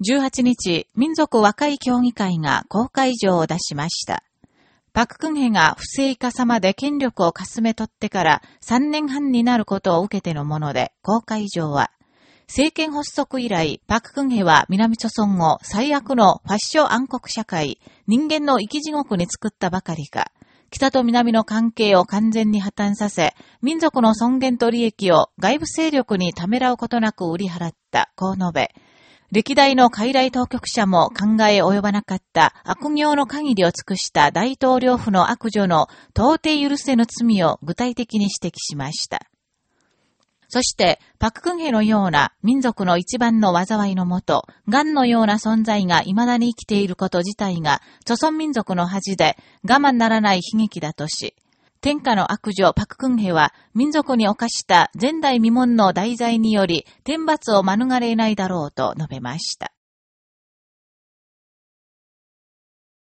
18日、民族和解協議会が公開状を出しました。パククンヘが不正化さまで権力をかすめ取ってから3年半になることを受けてのもので、公開状は、政権発足以来、パククンヘは南朝村を最悪のファッション暗黒社会、人間の生き地獄に作ったばかりか、北と南の関係を完全に破綻させ、民族の尊厳と利益を外部勢力にためらうことなく売り払った、こう述べ、歴代の傀儡当局者も考え及ばなかった悪行の限りを尽くした大統領府の悪女の到底許せぬ罪を具体的に指摘しました。そして、パククンヘのような民族の一番の災いのもと、癌のような存在が未だに生きていること自体が、著存民族の恥で我慢ならない悲劇だとし、天下の悪女パククンヘは民族に犯した前代未聞の題材により天罰を免れないだろうと述べました。